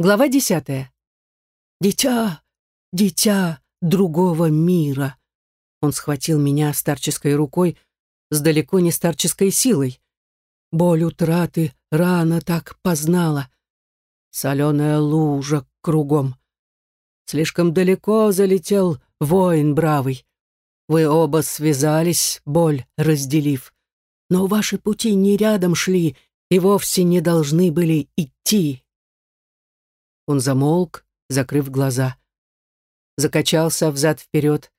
Глава десятая. «Дитя, дитя другого мира!» Он схватил меня старческой рукой с далеко не старческой силой. Боль утраты рано так познала. Соленая лужа кругом. Слишком далеко залетел воин бравый. Вы оба связались, боль разделив. Но ваши пути не рядом шли и вовсе не должны были идти. Он замолк, закрыв глаза. Закачался взад-вперед.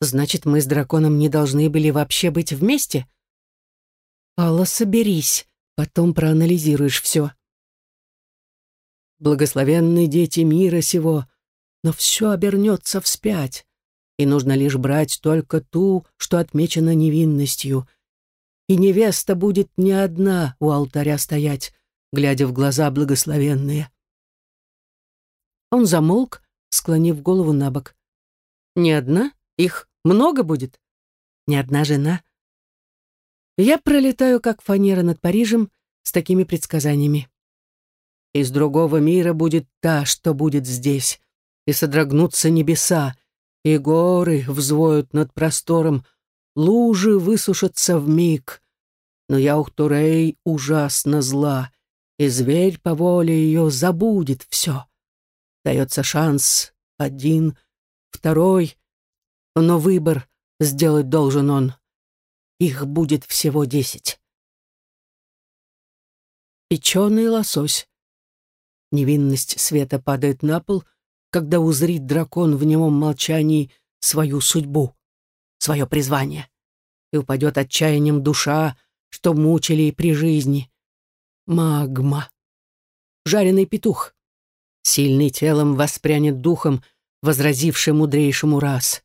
Значит, мы с драконом не должны были вообще быть вместе? Алла, соберись, потом проанализируешь все. Благословенные дети мира сего, но все обернется вспять, и нужно лишь брать только ту, что отмечена невинностью. И невеста будет не одна у алтаря стоять, глядя в глаза благословенные. Он замолк, склонив голову на бок. «Не одна? Их много будет? Не одна жена?» Я пролетаю, как фанера над Парижем, с такими предсказаниями. Из другого мира будет та, что будет здесь, и содрогнутся небеса, и горы взвоют над простором, лужи высушатся в миг. Но я Ухтурей ужасно зла, и зверь по воле ее забудет все. Дается шанс один, второй, но выбор сделать должен он. Их будет всего десять. Печеный лосось. Невинность света падает на пол, когда узрит дракон в немом молчании свою судьбу, свое призвание, и упадет отчаянием душа, что мучили при жизни. Магма. Жареный петух сильный телом воспрянет духом, возразивший мудрейшему раз.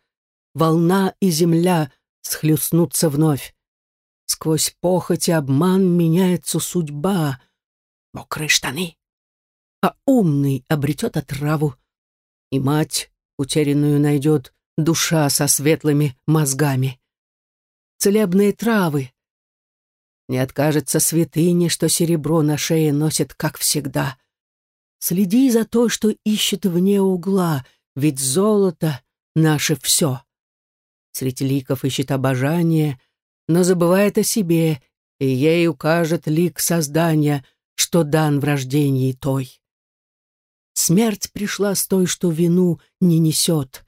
Волна и земля схлестнутся вновь. Сквозь похоть и обман меняется судьба. Мокрые штаны. А умный обретет отраву. И мать утерянную найдет душа со светлыми мозгами. Целебные травы. Не откажется святыне, что серебро на шее носит, как всегда — Следи за то, что ищет вне угла, ведь золото — наше все. Среди ликов ищет обожание, но забывает о себе, и ей укажет лик создания, что дан в рождении той. Смерть пришла с той, что вину не несет.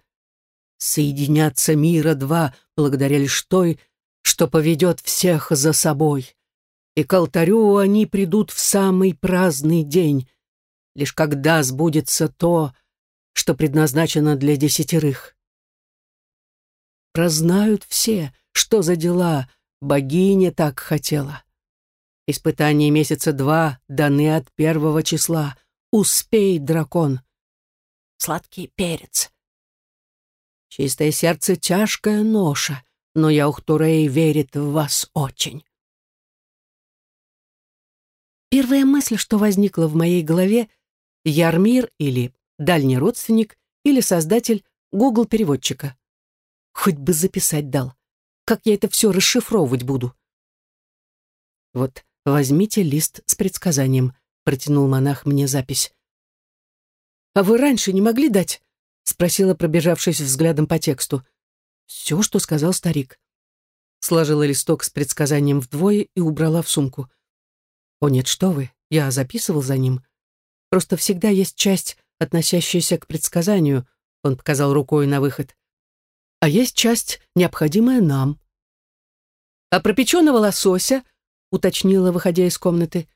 Соединятся мира два благодаря лишь той, что поведет всех за собой. И к алтарю они придут в самый праздный день, лишь когда сбудется то, что предназначено для десятерых. Прознают все, что за дела богиня так хотела. Испытания месяца два даны от первого числа. Успей, дракон. Сладкий перец. Чистое сердце — тяжкая ноша, но я Ухтурей верит в вас очень. Первая мысль, что возникла в моей голове, Ярмир или дальний родственник или создатель Google-переводчика. Хоть бы записать дал. Как я это все расшифровывать буду? Вот, возьмите лист с предсказанием, протянул монах мне запись. «А вы раньше не могли дать?» — спросила, пробежавшись взглядом по тексту. «Все, что сказал старик». Сложила листок с предсказанием вдвое и убрала в сумку. «О нет, что вы, я записывал за ним. Просто всегда есть часть, относящаяся к предсказанию, он показал рукой на выход. А есть часть, необходимая нам. А про печеного лосося, уточнила, выходя из комнаты.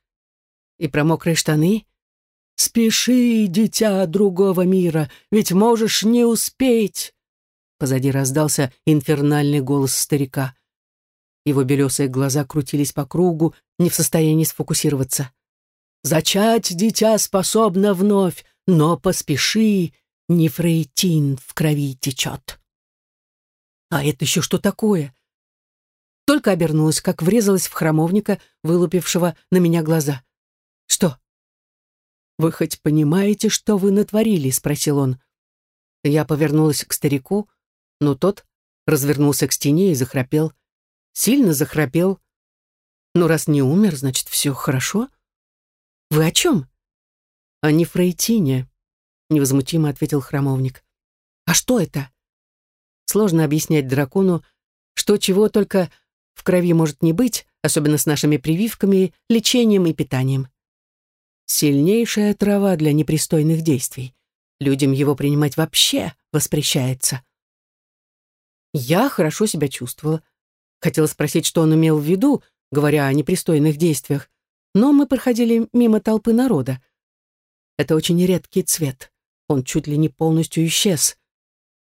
И про мокрые штаны. «Спеши, дитя другого мира, ведь можешь не успеть!» Позади раздался инфернальный голос старика. Его белесые глаза крутились по кругу, не в состоянии сфокусироваться. Зачать дитя способно вновь, но поспеши, нефрейтин в крови течет. А это еще что такое? Только обернулась, как врезалась в храмовника, вылупившего на меня глаза. Что? Вы хоть понимаете, что вы натворили? Спросил он. Я повернулась к старику, но тот развернулся к стене и захрапел. Сильно захрапел. Ну, раз не умер, значит, все хорошо. «Вы о чем?» о нефрейтине», — невозмутимо ответил храмовник. «А что это?» Сложно объяснять дракону, что чего только в крови может не быть, особенно с нашими прививками, лечением и питанием. Сильнейшая трава для непристойных действий. Людям его принимать вообще воспрещается. Я хорошо себя чувствовала. Хотела спросить, что он имел в виду, говоря о непристойных действиях, но мы проходили мимо толпы народа. Это очень редкий цвет. Он чуть ли не полностью исчез.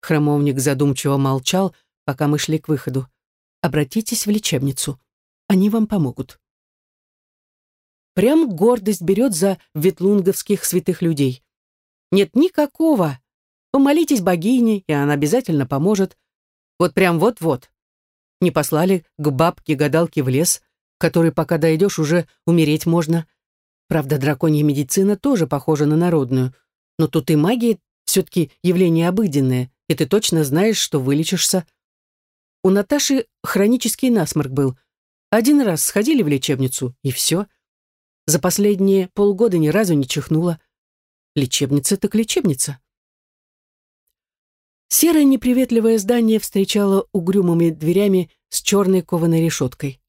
Хромовник задумчиво молчал, пока мы шли к выходу. Обратитесь в лечебницу. Они вам помогут. Прям гордость берет за ветлунговских святых людей. Нет никакого. Помолитесь богине, и она обязательно поможет. Вот прям вот-вот. Не послали к бабке-гадалке в лес, который, пока дойдешь, уже умереть можно. Правда, драконья медицина тоже похожа на народную. Но тут и магия все-таки явление обыденное, и ты точно знаешь, что вылечишься. У Наташи хронический насморк был. Один раз сходили в лечебницу, и все. За последние полгода ни разу не чихнула. Лечебница так лечебница. Серое неприветливое здание встречало угрюмыми дверями с черной кованой решеткой.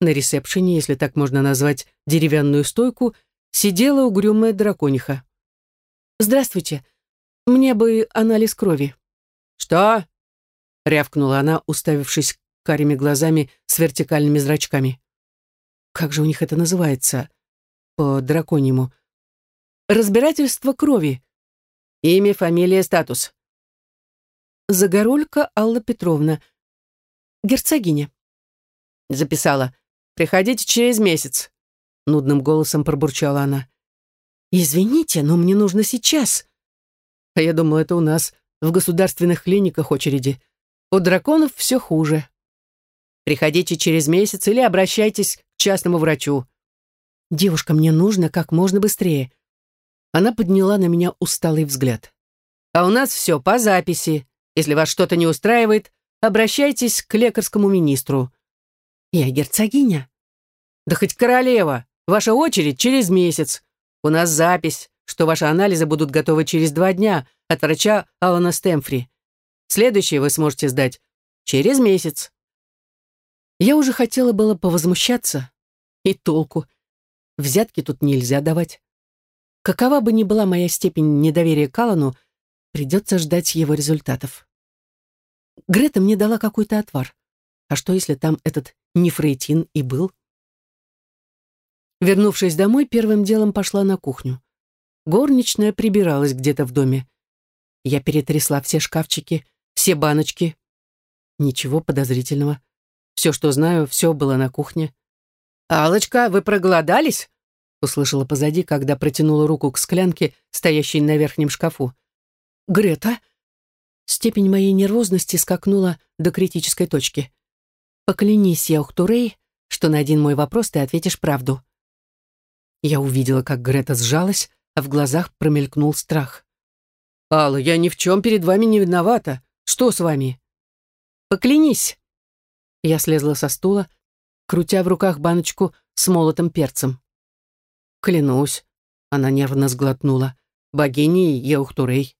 На ресепшене, если так можно назвать деревянную стойку, сидела угрюмая дракониха. «Здравствуйте. Мне бы анализ крови». «Что?» — рявкнула она, уставившись карими глазами с вертикальными зрачками. «Как же у них это называется?» «По-драконьему». «Разбирательство крови». «Имя, фамилия, статус». «Загорулька Алла Петровна. Герцогиня». Записала. Приходите через месяц», — нудным голосом пробурчала она. «Извините, но мне нужно сейчас». А я думала, это у нас в государственных клиниках очереди. У драконов все хуже. Приходите через месяц или обращайтесь к частному врачу. Девушка, мне нужно как можно быстрее. Она подняла на меня усталый взгляд. А у нас все по записи. Если вас что-то не устраивает, обращайтесь к лекарскому министру. Я герцогиня. Да хоть королева, ваша очередь через месяц. У нас запись, что ваши анализы будут готовы через два дня от врача Алана Стэмфри. Следующие вы сможете сдать через месяц. Я уже хотела было повозмущаться. И толку. Взятки тут нельзя давать. Какова бы ни была моя степень недоверия к Алану, придется ждать его результатов. Грета мне дала какой-то отвар. А что, если там этот нефрейтин и был? Вернувшись домой, первым делом пошла на кухню. Горничная прибиралась где-то в доме. Я перетрясла все шкафчики, все баночки. Ничего подозрительного. Все, что знаю, все было на кухне. «Аллочка, вы проголодались?» услышала позади, когда протянула руку к склянке, стоящей на верхнем шкафу. «Грета?» Степень моей нервозности скакнула до критической точки. «Поклянись, Яухтурей, что на один мой вопрос ты ответишь правду. Я увидела, как Грета сжалась, а в глазах промелькнул страх. «Алла, я ни в чем перед вами не виновата. Что с вами?» «Поклянись!» Я слезла со стула, крутя в руках баночку с молотым перцем. «Клянусь!» Она нервно сглотнула. «Богини Еухтурей!»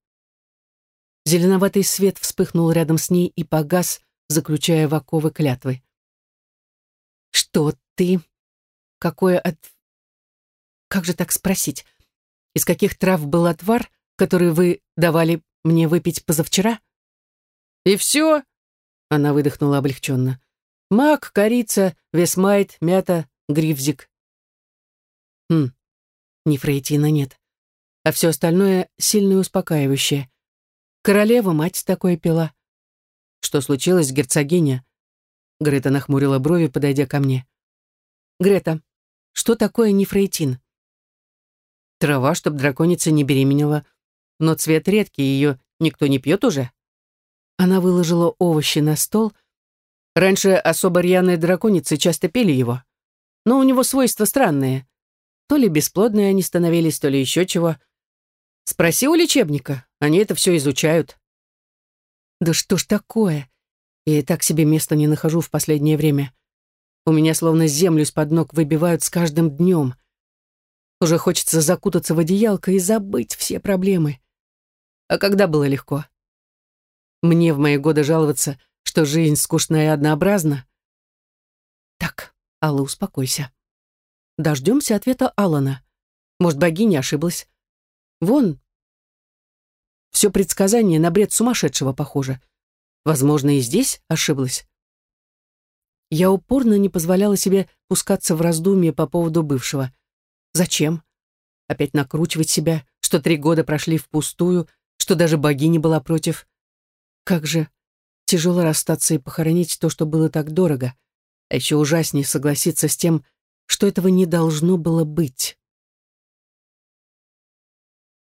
Зеленоватый свет вспыхнул рядом с ней и погас, заключая в оковы клятвы. «Что ты? Какое от как же так спросить? Из каких трав был отвар, который вы давали мне выпить позавчера? И все? Она выдохнула облегченно. Мак, корица, весмайт, мята, грифзик. Хм, нефрейтина нет. А все остальное сильно успокаивающее. Королева мать такое пила. Что случилось, герцогиня? Грета нахмурила брови, подойдя ко мне. Грета, что такое нефрейтин? Трава, чтоб драконица не беременела. Но цвет редкий, ее никто не пьет уже. Она выложила овощи на стол. Раньше особо рьяные драконицы часто пили его. Но у него свойства странные. То ли бесплодные они становились, то ли еще чего. Спроси у лечебника, они это все изучают. Да что ж такое? Я и так себе места не нахожу в последнее время. У меня словно землю из-под ног выбивают с каждым днем. Уже хочется закутаться в одеялко и забыть все проблемы. А когда было легко? Мне в мои годы жаловаться, что жизнь скучная и однообразна? Так, Алла, успокойся. Дождемся ответа Алана. Может, богиня ошиблась. Вон, все предсказание на бред сумасшедшего похоже. Возможно, и здесь ошиблась. Я упорно не позволяла себе пускаться в раздумья по поводу бывшего. Зачем? Опять накручивать себя, что три года прошли впустую, что даже богиня была против. Как же тяжело расстаться и похоронить то, что было так дорого. А еще ужаснее согласиться с тем, что этого не должно было быть.